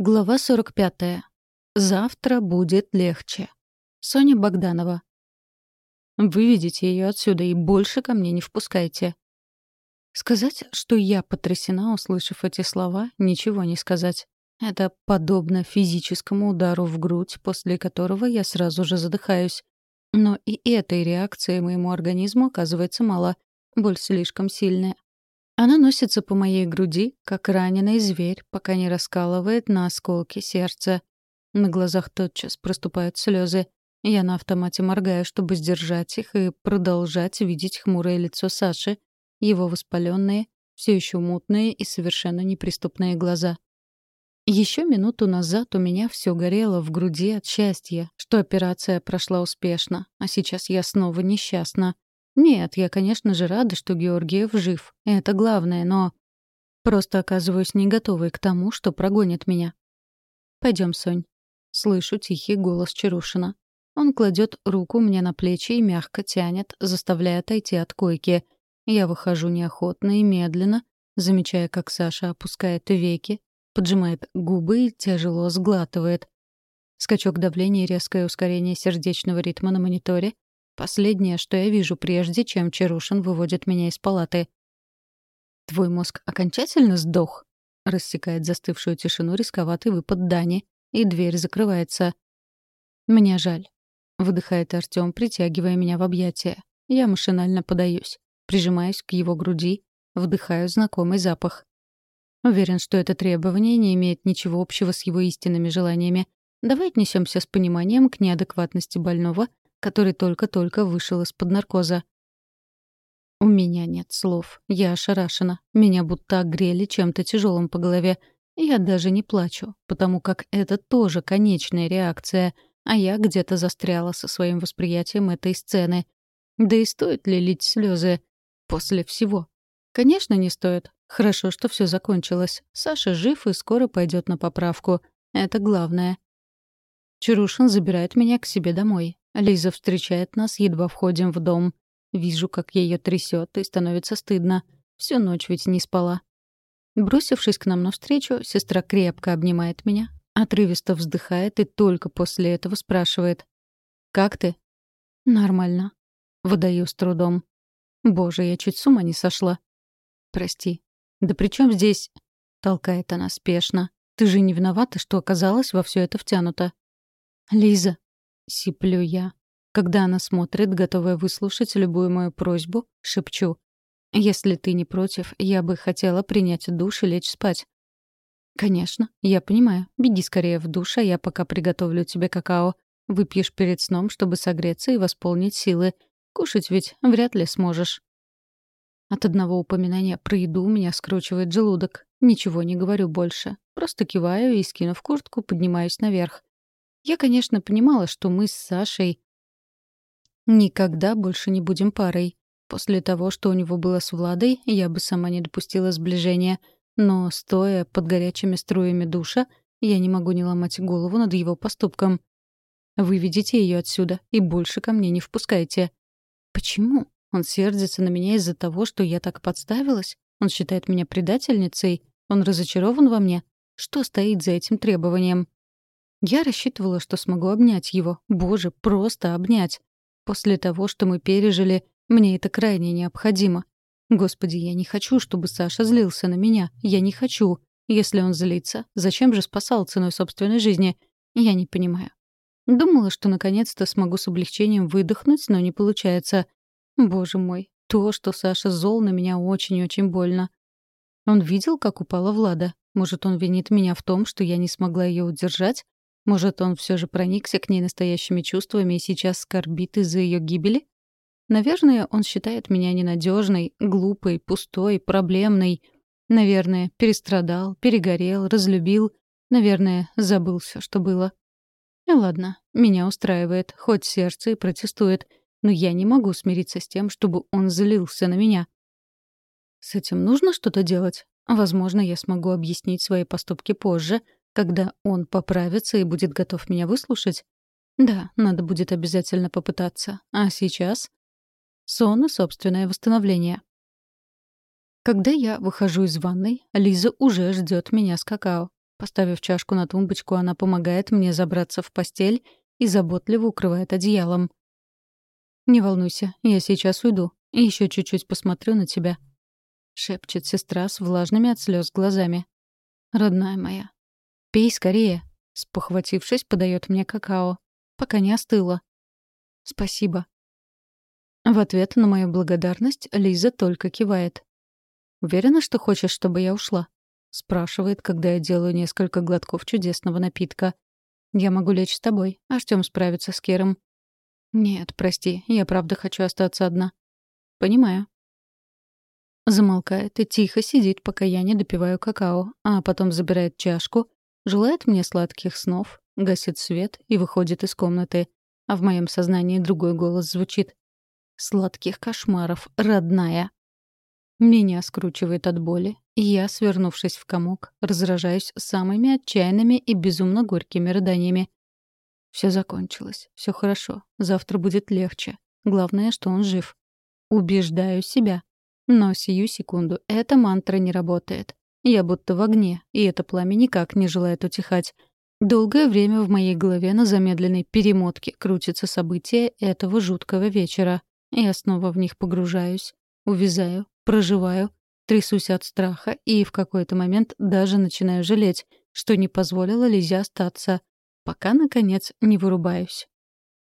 Глава 45. Завтра будет легче. Соня Богданова. Выведите ее отсюда и больше ко мне не впускайте. Сказать, что я потрясена, услышав эти слова, ничего не сказать. Это подобно физическому удару в грудь, после которого я сразу же задыхаюсь. Но и этой реакции моему организму оказывается мало. Боль слишком сильная. Она носится по моей груди, как раненый зверь, пока не раскалывает на осколки сердца. На глазах тотчас проступают слезы. Я на автомате моргаю, чтобы сдержать их и продолжать видеть хмурое лицо Саши, его воспаленные, все еще мутные и совершенно неприступные глаза. Еще минуту назад у меня все горело в груди от счастья, что операция прошла успешно, а сейчас я снова несчастна. Нет, я, конечно же, рада, что Георгиев жив. Это главное, но... Просто оказываюсь не готовой к тому, что прогонит меня. Пойдем, Сонь. Слышу тихий голос Чарушина. Он кладет руку мне на плечи и мягко тянет, заставляя отойти от койки. Я выхожу неохотно и медленно, замечая, как Саша опускает веки, поджимает губы и тяжело сглатывает. Скачок давления и резкое ускорение сердечного ритма на мониторе Последнее, что я вижу, прежде чем Чарушин выводит меня из палаты. «Твой мозг окончательно сдох?» — рассекает застывшую тишину рисковатый выпад Дани, и дверь закрывается. «Мне жаль», — выдыхает Артём, притягивая меня в объятия. Я машинально подаюсь, прижимаюсь к его груди, вдыхаю знакомый запах. Уверен, что это требование не имеет ничего общего с его истинными желаниями. Давай отнесемся с пониманием к неадекватности больного который только-только вышел из-под наркоза. У меня нет слов. Я ошарашена. Меня будто огрели чем-то тяжелым по голове. Я даже не плачу, потому как это тоже конечная реакция, а я где-то застряла со своим восприятием этой сцены. Да и стоит ли лить слезы после всего? Конечно, не стоит. Хорошо, что все закончилось. Саша жив и скоро пойдет на поправку. Это главное. Чарушин забирает меня к себе домой. Лиза встречает нас, едва входим в дом. Вижу, как ее трясет, и становится стыдно. Всю ночь ведь не спала. Бросившись к нам навстречу, сестра крепко обнимает меня, отрывисто вздыхает и только после этого спрашивает. «Как ты?» «Нормально». Выдаю с трудом. «Боже, я чуть с ума не сошла». «Прости». «Да при чем здесь?» Толкает она спешно. «Ты же не виновата, что оказалась во все это втянута». «Лиза, — сиплю я. Когда она смотрит, готовая выслушать любую мою просьбу, шепчу. «Если ты не против, я бы хотела принять душ и лечь спать». «Конечно, я понимаю. Беги скорее в душ, а я пока приготовлю тебе какао. Выпьешь перед сном, чтобы согреться и восполнить силы. Кушать ведь вряд ли сможешь». От одного упоминания про еду меня скручивает желудок. Ничего не говорю больше. Просто киваю и, скинув куртку, поднимаюсь наверх. Я, конечно, понимала, что мы с Сашей никогда больше не будем парой. После того, что у него было с Владой, я бы сама не допустила сближения. Но, стоя под горячими струями душа, я не могу не ломать голову над его поступком. «Выведите ее отсюда и больше ко мне не впускайте». «Почему? Он сердится на меня из-за того, что я так подставилась? Он считает меня предательницей? Он разочарован во мне? Что стоит за этим требованием?» Я рассчитывала, что смогу обнять его. Боже, просто обнять. После того, что мы пережили, мне это крайне необходимо. Господи, я не хочу, чтобы Саша злился на меня. Я не хочу. Если он злится, зачем же спасал ценой собственной жизни? Я не понимаю. Думала, что наконец-то смогу с облегчением выдохнуть, но не получается. Боже мой, то, что Саша зол на меня очень-очень больно. Он видел, как упала Влада. Может, он винит меня в том, что я не смогла ее удержать? Может, он все же проникся к ней настоящими чувствами и сейчас скорбит из-за ее гибели? Наверное, он считает меня ненадежной, глупой, пустой, проблемной. Наверное, перестрадал, перегорел, разлюбил. Наверное, забыл все, что было. И ладно, меня устраивает, хоть сердце и протестует, но я не могу смириться с тем, чтобы он злился на меня. С этим нужно что-то делать. Возможно, я смогу объяснить свои поступки позже — когда он поправится и будет готов меня выслушать? Да, надо будет обязательно попытаться. А сейчас? Сон и собственное восстановление. Когда я выхожу из ванной, Лиза уже ждет меня с какао. Поставив чашку на тумбочку, она помогает мне забраться в постель и заботливо укрывает одеялом. «Не волнуйся, я сейчас уйду еще чуть-чуть посмотрю на тебя», — шепчет сестра с влажными от слез глазами. «Родная моя, пей скорее», — спохватившись, подает мне какао, пока не остыло. «Спасибо». В ответ на мою благодарность Лиза только кивает. «Уверена, что хочешь, чтобы я ушла?» — спрашивает, когда я делаю несколько глотков чудесного напитка. «Я могу лечь с тобой, а Артём справится с Киром». «Нет, прости, я правда хочу остаться одна». «Понимаю». Замолкает и тихо сидит, пока я не допиваю какао, а потом забирает чашку, желает мне сладких снов, гасит свет и выходит из комнаты. А в моем сознании другой голос звучит. «Сладких кошмаров, родная». Меня скручивает от боли, и я, свернувшись в комок, разражаюсь самыми отчаянными и безумно горькими рыданиями. Все закончилось, все хорошо, завтра будет легче. Главное, что он жив. Убеждаю себя. Но сию секунду эта мантра не работает. Я будто в огне, и это пламя никак не желает утихать. Долгое время в моей голове на замедленной перемотке крутятся события этого жуткого вечера. Я снова в них погружаюсь, увязаю, проживаю, Трясусь от страха и в какой-то момент даже начинаю жалеть, что не позволила Лизе остаться, пока, наконец, не вырубаюсь.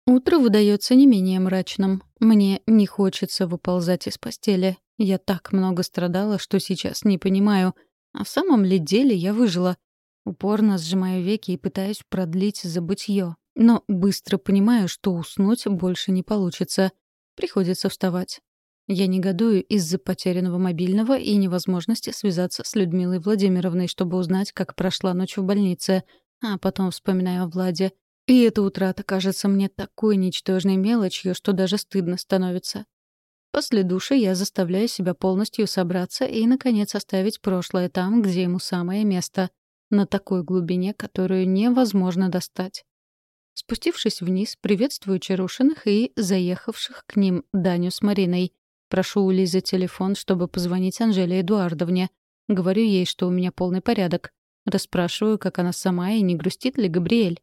Утро выдается не менее мрачным. Мне не хочется выползать из постели. Я так много страдала, что сейчас не понимаю, а в самом ли деле я выжила. Упорно сжимаю веки и пытаюсь продлить забытье. Но быстро понимаю, что уснуть больше не получится. Приходится вставать. Я негодую из-за потерянного мобильного и невозможности связаться с Людмилой Владимировной, чтобы узнать, как прошла ночь в больнице, а потом вспоминаю о Владе. И эта утрата кажется мне такой ничтожной мелочью, что даже стыдно становится. После душа я заставляю себя полностью собраться и, наконец, оставить прошлое там, где ему самое место, на такой глубине, которую невозможно достать. Спустившись вниз, приветствую Чарушиных и заехавших к ним Даню с Мариной — Прошу у Лизы телефон, чтобы позвонить Анжеле Эдуардовне. Говорю ей, что у меня полный порядок. Расспрашиваю, как она сама и не грустит ли Габриэль.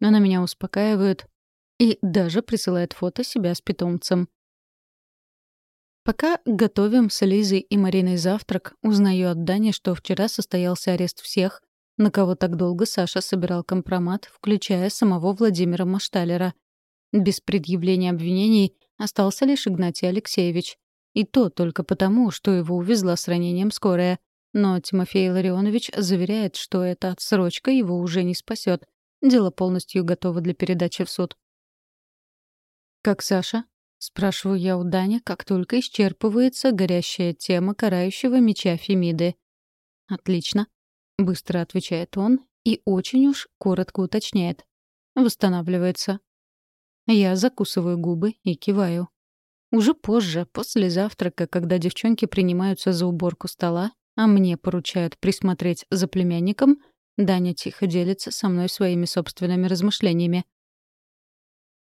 Она меня успокаивает и даже присылает фото себя с питомцем. Пока готовим с Лизой и Мариной завтрак, узнаю от Дани, что вчера состоялся арест всех, на кого так долго Саша собирал компромат, включая самого Владимира Машталера. Без предъявления обвинений Остался лишь Игнатий Алексеевич. И то только потому, что его увезла с ранением скорая. Но Тимофей Ларионович заверяет, что эта отсрочка его уже не спасет. Дело полностью готово для передачи в суд. «Как Саша?» — спрашиваю я у Дани, как только исчерпывается горящая тема карающего меча Фемиды. «Отлично», — быстро отвечает он и очень уж коротко уточняет. «Восстанавливается. Я закусываю губы и киваю. Уже позже, после завтрака, когда девчонки принимаются за уборку стола, а мне поручают присмотреть за племянником, Даня тихо делится со мной своими собственными размышлениями.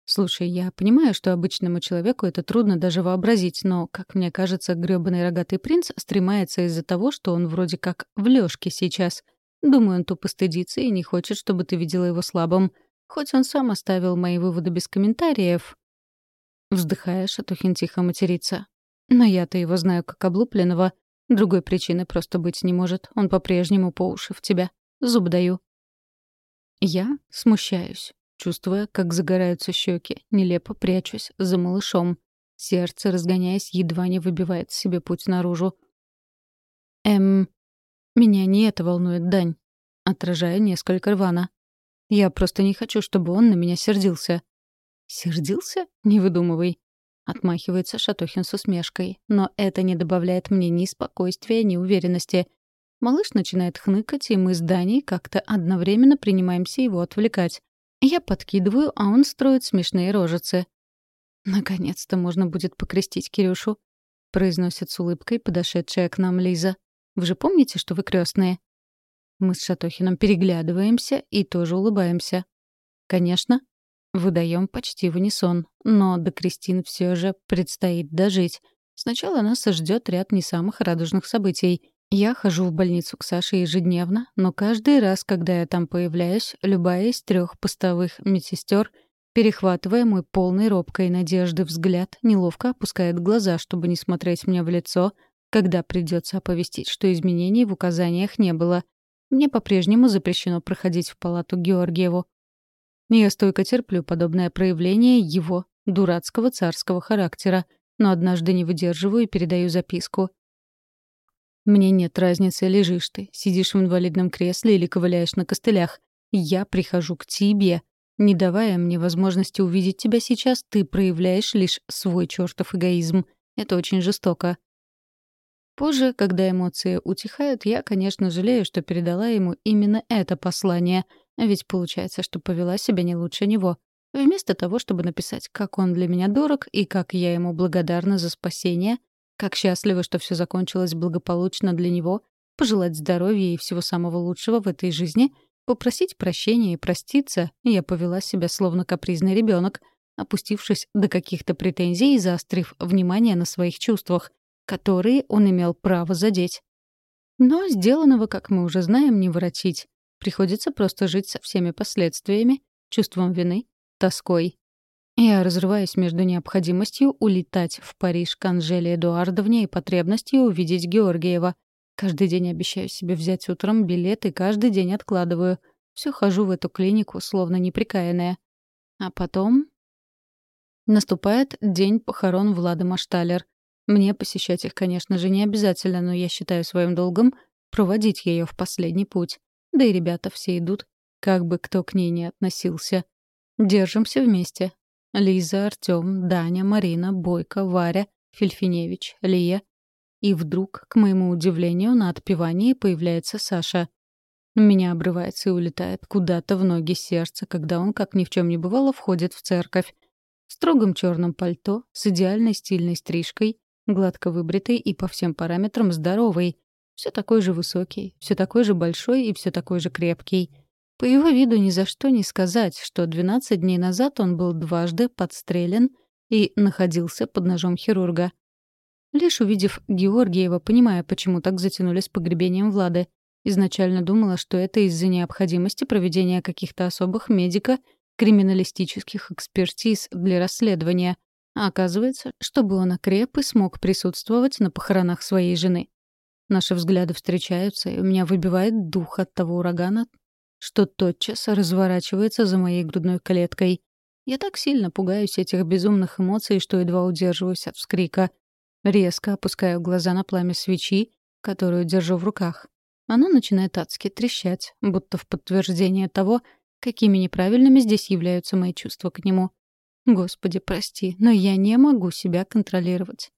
Слушай, я понимаю, что обычному человеку это трудно даже вообразить, но, как мне кажется, грёбаный рогатый принц стремается из-за того, что он вроде как в лёжке сейчас. Думаю, он тупо стыдится и не хочет, чтобы ты видела его слабым. Хоть он сам оставил мои выводы без комментариев. Вздыхая, Шатухин тихо матерится. Но я-то его знаю как облупленного. Другой причины просто быть не может. Он по-прежнему по уши в тебя. Зуб даю. Я смущаюсь, чувствуя, как загораются щеки, нелепо прячусь за малышом. Сердце, разгоняясь, едва не выбивает себе путь наружу. Эм, меня не это волнует, Дань. Отражая несколько рвано. Я просто не хочу, чтобы он на меня сердился». «Сердился? Не выдумывай». Отмахивается Шатохин с усмешкой. Но это не добавляет мне ни спокойствия, ни уверенности. Малыш начинает хныкать, и мы с Даней как-то одновременно принимаемся его отвлекать. Я подкидываю, а он строит смешные рожицы. «Наконец-то можно будет покрестить Кирюшу», — произносит с улыбкой подошедшая к нам Лиза. «Вы же помните, что вы крестные? Мы с Шатохиным переглядываемся и тоже улыбаемся. Конечно, выдаем почти в унисон, но до Кристин все же предстоит дожить. Сначала нас ждет ряд не самых радужных событий. Я хожу в больницу к Саше ежедневно, но каждый раз, когда я там появляюсь, любая из трех постовых медсестер, перехватывая мой полный робкой надежды взгляд, неловко опускает глаза, чтобы не смотреть мне в лицо, когда придется оповестить, что изменений в указаниях не было. Мне по-прежнему запрещено проходить в палату Георгиеву. Я стойко терплю подобное проявление его дурацкого царского характера, но однажды не выдерживаю и передаю записку — мне нет разницы, лежишь ты, сидишь в инвалидном кресле или ковыляешь на костылях. Я прихожу к тебе. Не давая мне возможности увидеть тебя сейчас, ты проявляешь лишь свой чертов эгоизм. Это очень жестоко. Позже, когда эмоции утихают, я, конечно, жалею, что передала ему именно это послание, ведь получается, что повела себя не лучше него. Вместо того, чтобы написать, как он для меня дорог и как я ему благодарна за спасение, как счастлива, что все закончилось благополучно для него, пожелать здоровья и всего самого лучшего в этой жизни, попросить прощения и проститься, я повела себя словно капризный ребенок, опустившись до каких-то претензий и заострив внимание на своих чувствах, которые он имел право задеть. Но сделанного, как мы уже знаем, не воротить. Приходится просто жить со всеми последствиями, чувством вины, тоской я разрываюсь между необходимостью улетать в Париж к Анжеле Эдуардовне и потребностью увидеть Георгиева. Каждый день обещаю себе взять утром билет и каждый день откладываю. Все хожу в эту клинику, словно неприкаянная. А потом... Наступает день похорон Влады Машталер. Мне посещать их, конечно же, не обязательно, но я считаю своим долгом проводить ее в последний путь. Да и ребята все идут, как бы кто к ней не относился. Держимся вместе, Лиза, Артём, Даня, Марина, Бойко, Варя, Фельфиневич, Лия. И вдруг, к моему удивлению, на отпевании появляется Саша. Меня обрывается и улетает куда-то в ноги сердца, когда он, как ни в чем не бывало, входит в церковь. В строгом черном пальто, с идеальной стильной стрижкой, гладко выбритый и по всем параметрам здоровый. Все такой же высокий, все такой же большой и все такой же крепкий — по его виду ни за что не сказать, что 12 дней назад он был дважды подстрелен и находился под ножом хирурга. Лишь увидев Георгиева, понимая, почему так затянули с погребением Влады, изначально думала, что это из-за необходимости проведения каких-то особых медико-криминалистических экспертиз для расследования, а оказывается, чтобы он окреп и смог присутствовать на похоронах своей жены. Наши взгляды встречаются, и у меня выбивает дух от того урагана, что тотчас разворачивается за моей грудной клеткой. Я так сильно пугаюсь этих безумных эмоций, что едва удерживаюсь от вскрика. Резко опускаю глаза на пламя свечи, которую держу в руках. Оно начинает адски трещать, будто в подтверждение того, какими неправильными здесь являются мои чувства к нему. Господи, прости, но я не могу себя контролировать.